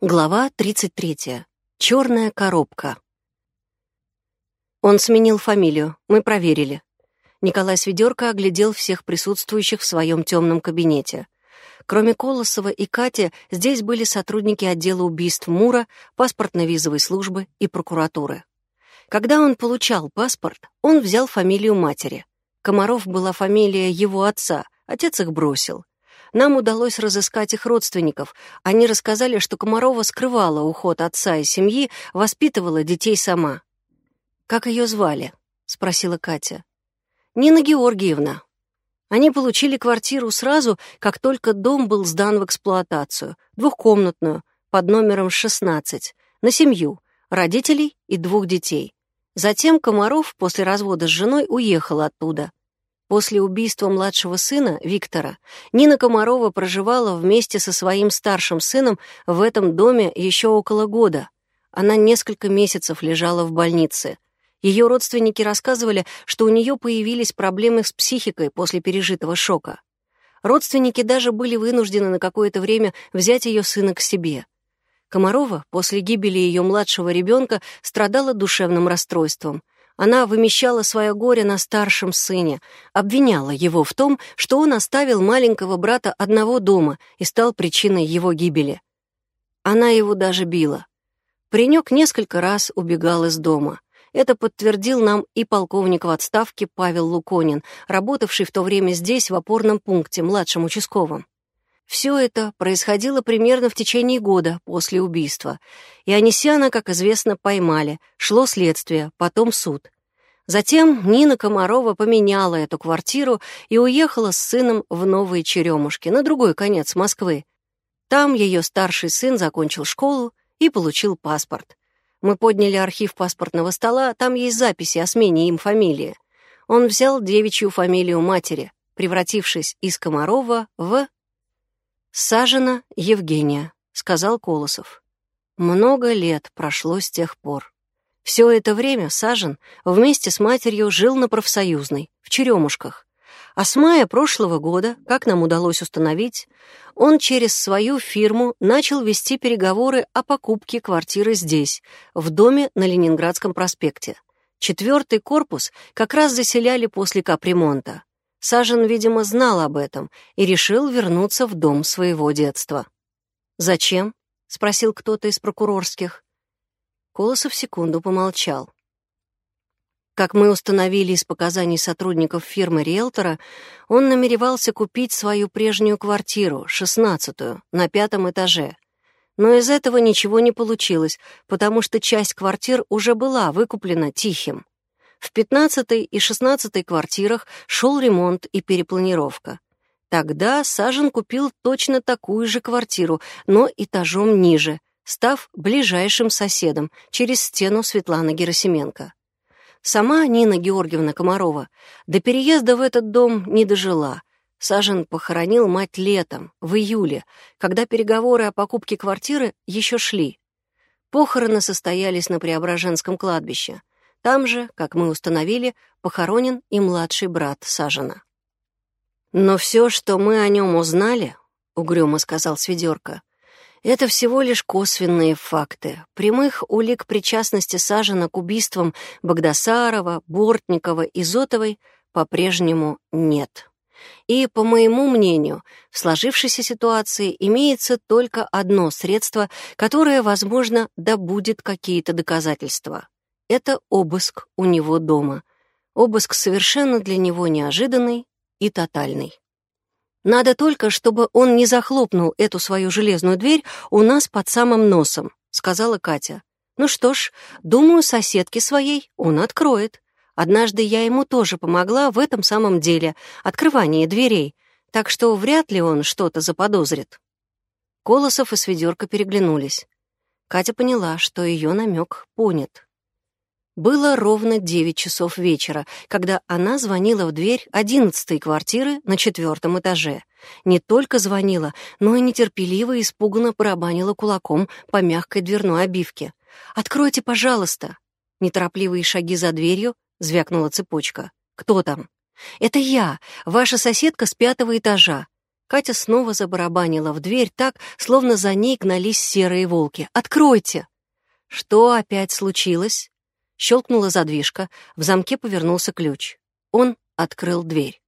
Глава 33. Черная коробка. Он сменил фамилию, мы проверили. Николай Сведерко оглядел всех присутствующих в своем темном кабинете. Кроме Колосова и Кати, здесь были сотрудники отдела убийств МУРа, паспортно-визовой службы и прокуратуры. Когда он получал паспорт, он взял фамилию матери. Комаров была фамилия его отца, отец их бросил. Нам удалось разыскать их родственников. Они рассказали, что Комарова скрывала уход отца и семьи, воспитывала детей сама. «Как ее звали?» — спросила Катя. «Нина Георгиевна». Они получили квартиру сразу, как только дом был сдан в эксплуатацию, двухкомнатную, под номером 16, на семью, родителей и двух детей. Затем Комаров после развода с женой уехал оттуда. После убийства младшего сына, Виктора, Нина Комарова проживала вместе со своим старшим сыном в этом доме еще около года. Она несколько месяцев лежала в больнице. Ее родственники рассказывали, что у нее появились проблемы с психикой после пережитого шока. Родственники даже были вынуждены на какое-то время взять ее сына к себе. Комарова после гибели ее младшего ребенка страдала душевным расстройством — она вымещала свое горе на старшем сыне, обвиняла его в том, что он оставил маленького брата одного дома и стал причиной его гибели. Она его даже била. Паренек несколько раз убегал из дома. Это подтвердил нам и полковник в отставке Павел Луконин, работавший в то время здесь, в опорном пункте, младшим участковым. Все это происходило примерно в течение года после убийства, и Анисяна, как известно, поймали, шло следствие, потом суд. Затем Нина Комарова поменяла эту квартиру и уехала с сыном в Новые Черемушки, на другой конец Москвы. Там ее старший сын закончил школу и получил паспорт. Мы подняли архив паспортного стола, там есть записи о смене им фамилии. Он взял девичью фамилию матери, превратившись из Комарова в «Сажена Евгения», — сказал Колосов. Много лет прошло с тех пор. Все это время Сажен вместе с матерью жил на профсоюзной, в Черемушках. А с мая прошлого года, как нам удалось установить, он через свою фирму начал вести переговоры о покупке квартиры здесь, в доме на Ленинградском проспекте. Четвертый корпус как раз заселяли после капремонта. Сажен, видимо, знал об этом и решил вернуться в дом своего детства. «Зачем?» — спросил кто-то из прокурорских. Колосов секунду помолчал. Как мы установили из показаний сотрудников фирмы риэлтора, он намеревался купить свою прежнюю квартиру, шестнадцатую, на пятом этаже. Но из этого ничего не получилось, потому что часть квартир уже была выкуплена Тихим. В 15 и 16 квартирах шел ремонт и перепланировка. Тогда Сажен купил точно такую же квартиру, но этажом ниже, став ближайшим соседом через стену Светланы Герасименко. Сама Нина Георгиевна Комарова до переезда в этот дом не дожила. Сажен похоронил мать летом, в июле, когда переговоры о покупке квартиры еще шли. Похороны состоялись на Преображенском кладбище. Там же, как мы установили, похоронен и младший брат Сажена. «Но все, что мы о нем узнали, — угрюмо сказал Сведерка, — это всего лишь косвенные факты. Прямых улик причастности Сажена к убийствам Богдасарова, Бортникова и Зотовой по-прежнему нет. И, по моему мнению, в сложившейся ситуации имеется только одно средство, которое, возможно, добудет какие-то доказательства. Это обыск у него дома. Обыск совершенно для него неожиданный и тотальный. Надо только, чтобы он не захлопнул эту свою железную дверь у нас под самым носом, сказала Катя. Ну что ж, думаю, соседке своей он откроет. Однажды я ему тоже помогла в этом самом деле, открывании дверей, так что вряд ли он что-то заподозрит. Колосов и Сведерка переглянулись. Катя поняла, что ее намек понят. Было ровно девять часов вечера, когда она звонила в дверь одиннадцатой квартиры на четвертом этаже. Не только звонила, но и нетерпеливо и испуганно барабанила кулаком по мягкой дверной обивке. «Откройте, пожалуйста!» Неторопливые шаги за дверью, звякнула цепочка. «Кто там?» «Это я, ваша соседка с пятого этажа». Катя снова забарабанила в дверь так, словно за ней гнались серые волки. «Откройте!» Что опять случилось? Щелкнула задвижка, в замке повернулся ключ. Он открыл дверь.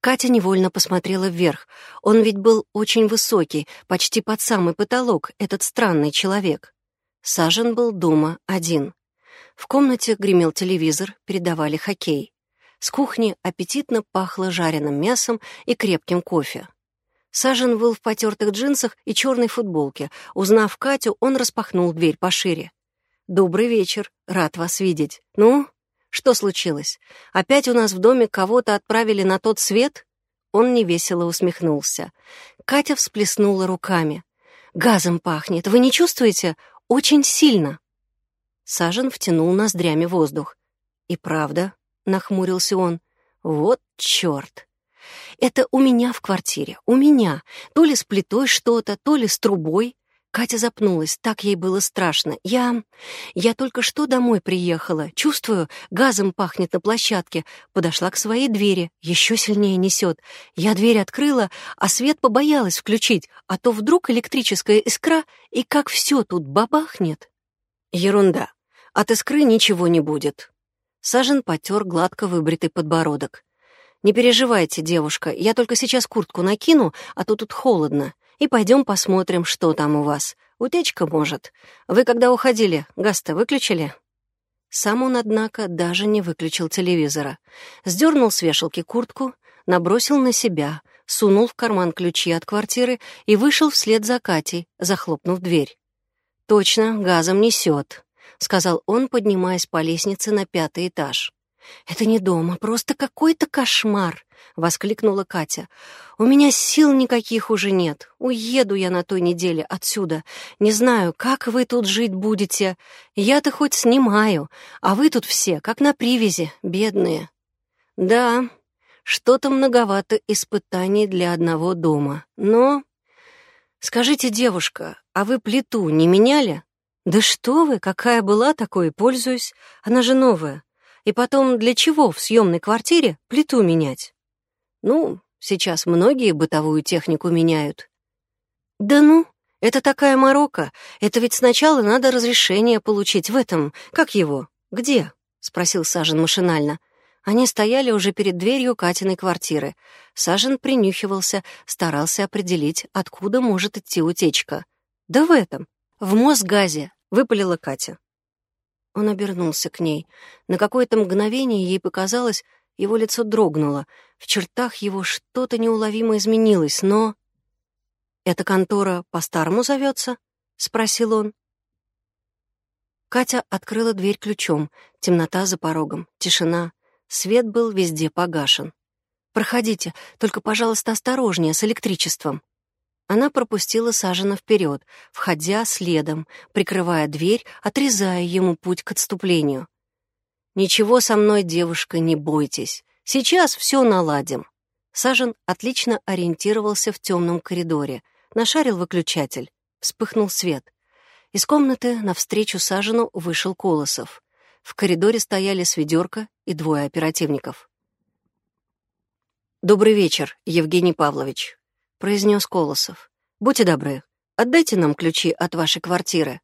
Катя невольно посмотрела вверх. Он ведь был очень высокий, почти под самый потолок, этот странный человек. Сажен был дома один. В комнате гремел телевизор, передавали хоккей. С кухни аппетитно пахло жареным мясом и крепким кофе. Сажен был в потертых джинсах и черной футболке. Узнав Катю, он распахнул дверь пошире. «Добрый вечер. Рад вас видеть. Ну, что случилось? Опять у нас в доме кого-то отправили на тот свет?» Он невесело усмехнулся. Катя всплеснула руками. «Газом пахнет. Вы не чувствуете? Очень сильно!» Сажен втянул ноздрями воздух. «И правда?» — нахмурился он. «Вот чёрт! Это у меня в квартире, у меня. То ли с плитой что-то, то ли с трубой». Катя запнулась, так ей было страшно. «Я... я только что домой приехала. Чувствую, газом пахнет на площадке. Подошла к своей двери, еще сильнее несет. Я дверь открыла, а свет побоялась включить, а то вдруг электрическая искра, и как все тут бабахнет». «Ерунда. От искры ничего не будет. Сажен потер гладко выбритый подбородок. «Не переживайте, девушка, я только сейчас куртку накину, а то тут холодно, и пойдем посмотрим, что там у вас. Утечка может. Вы когда уходили, газ-то выключили?» Сам он, однако, даже не выключил телевизора. Сдернул с вешалки куртку, набросил на себя, сунул в карман ключи от квартиры и вышел вслед за Катей, захлопнув дверь. «Точно, газом несет. — сказал он, поднимаясь по лестнице на пятый этаж. «Это не дома, просто какой-то кошмар!» — воскликнула Катя. «У меня сил никаких уже нет. Уеду я на той неделе отсюда. Не знаю, как вы тут жить будете. Я-то хоть снимаю, а вы тут все, как на привязи, бедные». «Да, что-то многовато испытаний для одного дома. Но...» «Скажите, девушка, а вы плиту не меняли?» «Да что вы, какая была, такой пользуюсь. Она же новая. И потом, для чего в съемной квартире плиту менять?» «Ну, сейчас многие бытовую технику меняют». «Да ну, это такая морока. Это ведь сначала надо разрешение получить в этом... Как его? Где?» — спросил Сажен машинально. Они стояли уже перед дверью Катиной квартиры. Сажен принюхивался, старался определить, откуда может идти утечка. «Да в этом, в Мосгазе, — выпалила Катя. Он обернулся к ней. На какое-то мгновение ей показалось, его лицо дрогнуло. В чертах его что-то неуловимо изменилось, но... «Эта контора по-старому зовется?» — спросил он. Катя открыла дверь ключом. Темнота за порогом, тишина. Свет был везде погашен. «Проходите, только, пожалуйста, осторожнее с электричеством». Она пропустила Сажена вперед, входя следом, прикрывая дверь, отрезая ему путь к отступлению. «Ничего со мной, девушка, не бойтесь. Сейчас все наладим». Сажен отлично ориентировался в темном коридоре, нашарил выключатель. Вспыхнул свет. Из комнаты навстречу Сажену вышел Колосов. В коридоре стояли сведерка и двое оперативников. «Добрый вечер, Евгений Павлович», — произнес Колосов. «Будьте добры, отдайте нам ключи от вашей квартиры».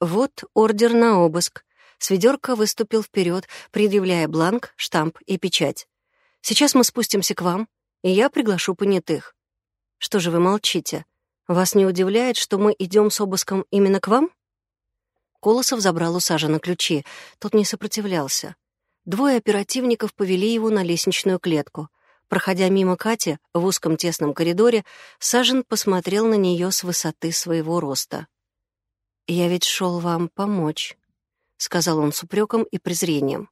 Вот ордер на обыск. Сведерка выступил вперед, предъявляя бланк, штамп и печать. «Сейчас мы спустимся к вам, и я приглашу понятых». «Что же вы молчите? Вас не удивляет, что мы идем с обыском именно к вам?» Колосов забрал у Сажена ключи. Тот не сопротивлялся. Двое оперативников повели его на лестничную клетку. Проходя мимо Кати в узком тесном коридоре, Сажен посмотрел на нее с высоты своего роста. «Я ведь шел вам помочь», — сказал он с упреком и презрением.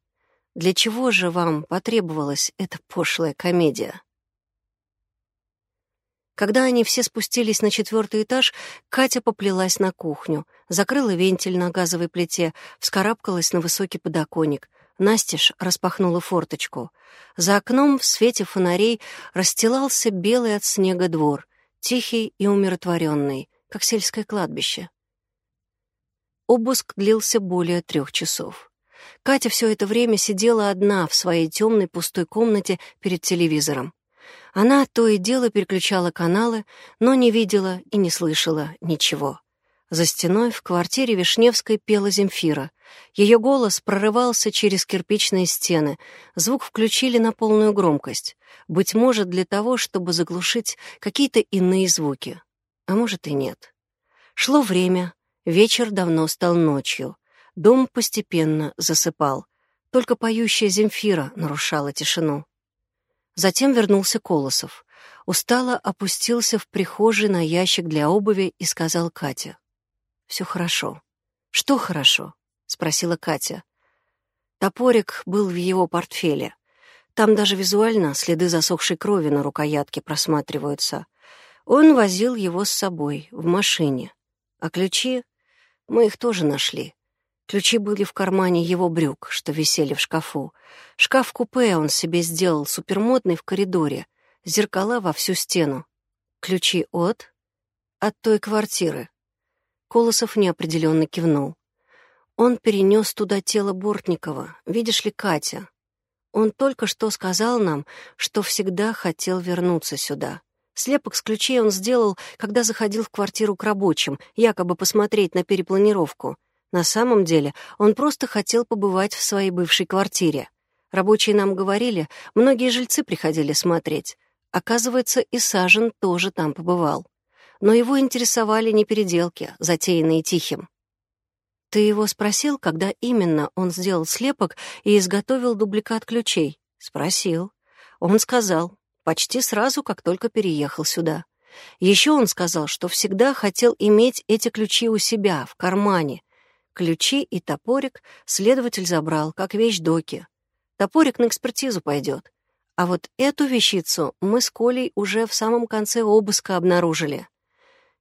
«Для чего же вам потребовалась эта пошлая комедия?» Когда они все спустились на четвертый этаж, Катя поплелась на кухню, закрыла вентиль на газовой плите, вскарабкалась на высокий подоконник — Настеж распахнула форточку. За окном в свете фонарей расстилался белый от снега двор, тихий и умиротворенный, как сельское кладбище. Обыск длился более трех часов. Катя все это время сидела одна в своей темной пустой комнате перед телевизором. Она то и дело переключала каналы, но не видела и не слышала ничего. За стеной в квартире Вишневской пела Земфира. Ее голос прорывался через кирпичные стены. Звук включили на полную громкость. Быть может, для того, чтобы заглушить какие-то иные звуки. А может и нет. Шло время, вечер давно стал ночью. Дом постепенно засыпал. Только поющая Земфира нарушала тишину. Затем вернулся Колосов. Устало опустился в прихожей на ящик для обуви и сказал Кате. «Все хорошо». «Что хорошо?» — спросила Катя. Топорик был в его портфеле. Там даже визуально следы засохшей крови на рукоятке просматриваются. Он возил его с собой в машине. А ключи? Мы их тоже нашли. Ключи были в кармане его брюк, что висели в шкафу. Шкаф-купе он себе сделал, супермодный в коридоре. Зеркала во всю стену. Ключи от? От той квартиры. Колосов неопределенно кивнул. Он перенес туда тело Бортникова. Видишь ли, Катя? Он только что сказал нам, что всегда хотел вернуться сюда. Слепок с ключей он сделал, когда заходил в квартиру к рабочим, якобы посмотреть на перепланировку. На самом деле он просто хотел побывать в своей бывшей квартире. Рабочие нам говорили, многие жильцы приходили смотреть. Оказывается, и Сажен тоже там побывал но его интересовали не переделки, затеянные Тихим. «Ты его спросил, когда именно он сделал слепок и изготовил дубликат ключей?» «Спросил. Он сказал, почти сразу, как только переехал сюда. Еще он сказал, что всегда хотел иметь эти ключи у себя, в кармане. Ключи и топорик следователь забрал, как вещь доки. Топорик на экспертизу пойдет. А вот эту вещицу мы с Колей уже в самом конце обыска обнаружили.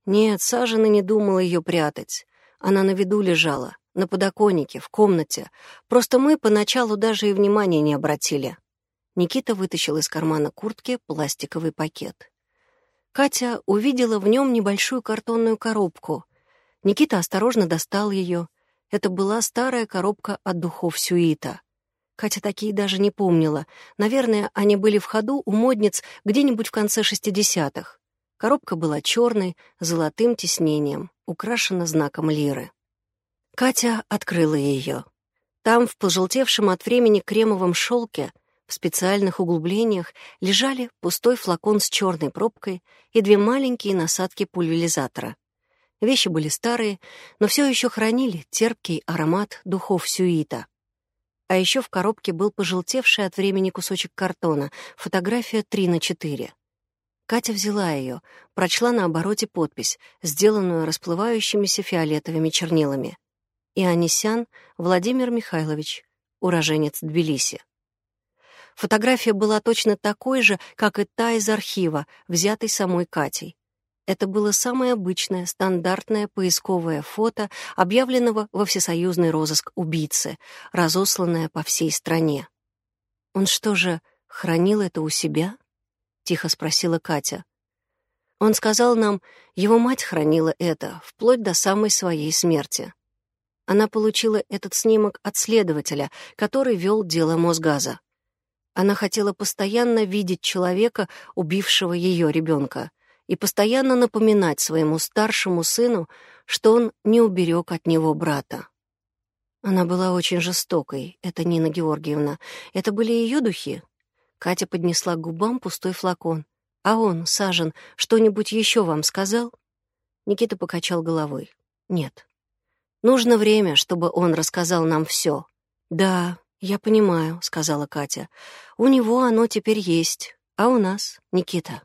Нет, Сажина не думала ее прятать. Она на виду лежала, на подоконнике, в комнате. Просто мы поначалу даже и внимания не обратили. Никита вытащил из кармана куртки пластиковый пакет. Катя увидела в нем небольшую картонную коробку. Никита осторожно достал ее. Это была старая коробка от духов Сюита. Катя такие даже не помнила. Наверное, они были в ходу у модниц где-нибудь в конце шестидесятых. Коробка была черной, золотым тиснением, украшена знаком лиры. Катя открыла ее. Там, в пожелтевшем от времени кремовом шелке, в специальных углублениях лежали пустой флакон с черной пробкой и две маленькие насадки пульверизатора. Вещи были старые, но все еще хранили терпкий аромат духов сюита. А еще в коробке был пожелтевший от времени кусочек картона, фотография 3 на 4. Катя взяла ее, прочла на обороте подпись, сделанную расплывающимися фиолетовыми чернилами. Ионисян Владимир Михайлович, уроженец Тбилиси. Фотография была точно такой же, как и та из архива, взятой самой Катей. Это было самое обычное, стандартное поисковое фото, объявленного во всесоюзный розыск убийцы, разосланное по всей стране. Он что же, хранил это у себя? — тихо спросила Катя. Он сказал нам, его мать хранила это, вплоть до самой своей смерти. Она получила этот снимок от следователя, который вел дело Мосгаза. Она хотела постоянно видеть человека, убившего ее ребенка, и постоянно напоминать своему старшему сыну, что он не уберег от него брата. Она была очень жестокой, это Нина Георгиевна. Это были ее духи? Катя поднесла к губам пустой флакон. «А он, Сажен, что-нибудь еще вам сказал?» Никита покачал головой. «Нет. Нужно время, чтобы он рассказал нам все. «Да, я понимаю», — сказала Катя. «У него оно теперь есть, а у нас, Никита».